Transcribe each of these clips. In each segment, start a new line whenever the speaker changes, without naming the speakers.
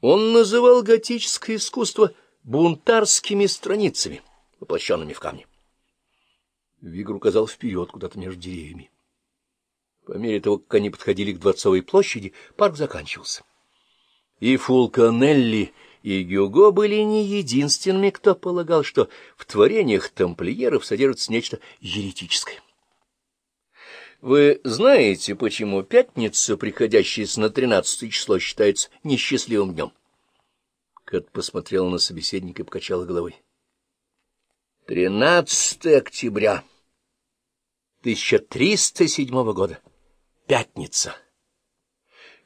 Он называл готическое искусство бунтарскими страницами, воплощенными в камне. Вигр указал вперед, куда-то между деревьями. По мере того, как они подходили к Дворцовой площади, парк заканчивался. И Фулканелли, и Гюго были не единственными, кто полагал, что в творениях тамплиеров содержится нечто еретическое. Вы знаете, почему пятница, приходящаяся на тринадцатое число, считается несчастливым днем? Кэт посмотрела на собеседника и покачала головой. Тринадцатое октября 1307 года. Пятница.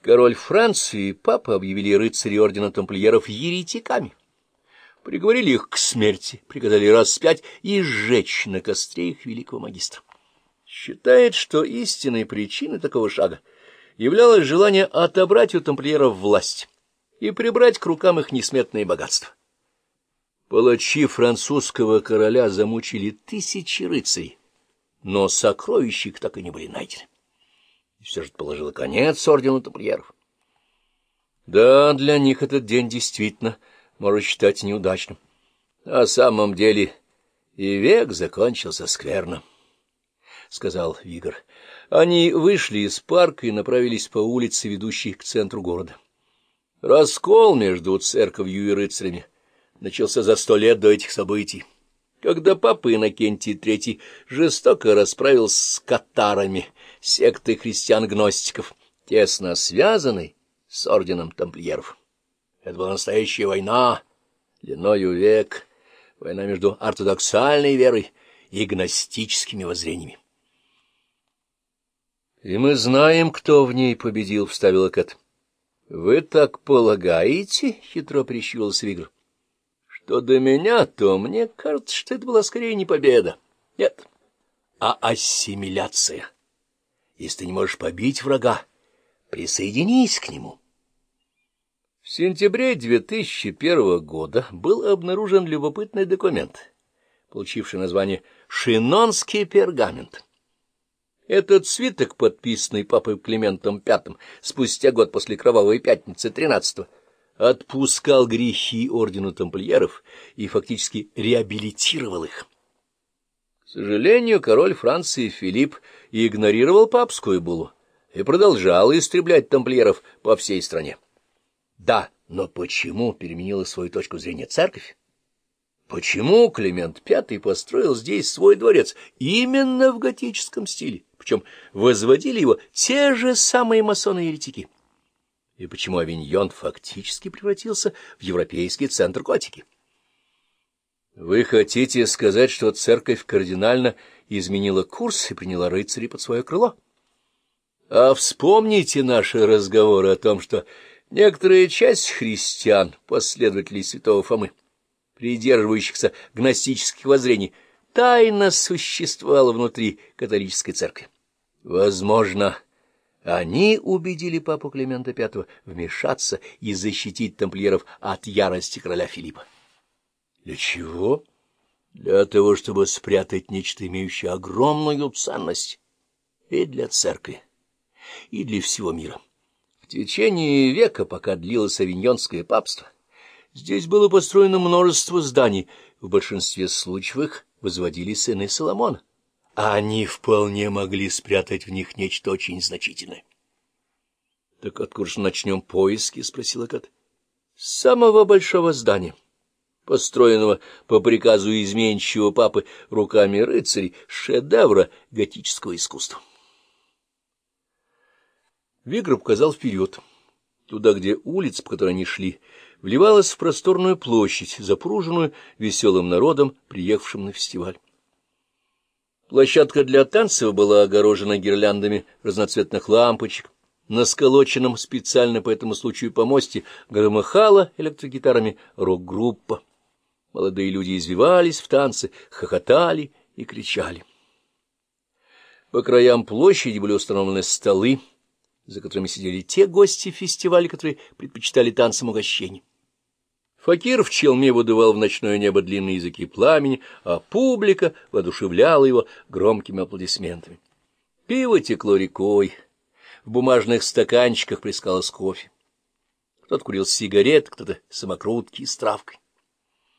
Король Франции и папа объявили рыцари ордена тамплиеров еретиками. Приговорили их к смерти, приказали распять и сжечь на костре их великого магистра считает, что истинной причиной такого шага являлось желание отобрать у тамплиеров власть и прибрать к рукам их несметные богатства. Палачи французского короля замучили тысячи рыцарей, но сокровища их так и не были найдены. И все же положило конец ордену тамплиеров. Да, для них этот день действительно можно считать неудачным. На самом деле и век закончился скверно. — сказал Вигр. Они вышли из парка и направились по улице, ведущей к центру города. Раскол между церковью и рыцарями начался за сто лет до этих событий, когда папа Иннокентий III жестоко расправился с катарами, сектой христиан-гностиков, тесно связанной с орденом тамплиеров. Это была настоящая война, длиною век, война между ортодоксальной верой и гностическими воззрениями. — И мы знаем, кто в ней победил, — вставила Кэт. — Вы так полагаете? — хитро прищурился Вигр. — Что до меня, то мне кажется, что это была скорее не победа. Нет, а ассимиляция. Если ты не можешь побить врага, присоединись к нему. В сентябре 2001 года был обнаружен любопытный документ, получивший название «Шинонский пергамент». Этот свиток, подписанный папой Климентом V спустя год после Кровавой Пятницы 13-го, отпускал грехи ордена тамплиеров и фактически реабилитировал их. К сожалению, король Франции Филипп игнорировал папскую буллу и продолжал истреблять тамплиеров по всей стране. Да, но почему переменила свою точку зрения церковь? Почему Климент V построил здесь свой дворец именно в готическом стиле? Причем возводили его те же самые масоны-еретики. И почему Авиньон фактически превратился в европейский центр готики? Вы хотите сказать, что церковь кардинально изменила курс и приняла рыцарей под свое крыло? А вспомните наши разговоры о том, что некоторая часть христиан, последователей святого Фомы, придерживающихся гностических воззрений, тайно существовала внутри католической церкви. Возможно, они убедили папу Климента V вмешаться и защитить тамплиеров от ярости короля Филиппа. Для чего? Для того, чтобы спрятать нечто, имеющее огромную ценность и для церкви, и для всего мира. В течение века, пока длилось авиньонское папство, здесь было построено множество зданий, в большинстве случаев их возводили сыны Соломона а они вполне могли спрятать в них нечто очень значительное. — Так откуда же начнем поиски? — спросила Кат. — С самого большого здания, построенного по приказу изменчивого папы руками рыцарей, шедевра готического искусства. Вигр показал вперед, туда, где улица, по которой они шли, вливалась в просторную площадь, запруженную веселым народом, приехавшим на фестиваль. Площадка для танцев была огорожена гирляндами разноцветных лампочек. На сколоченном специально по этому случаю помосте громыхала электрогитарами рок-группа. Молодые люди извивались в танце, хохотали и кричали. По краям площади были установлены столы, за которыми сидели те гости фестиваля, которые предпочитали танцам угощений. Факир в челме выдувал в ночное небо длинные языки пламени, а публика воодушевляла его громкими аплодисментами. Пиво текло рекой, в бумажных стаканчиках плескалось кофе. Кто-то курил сигарет, кто-то самокрутки с травкой.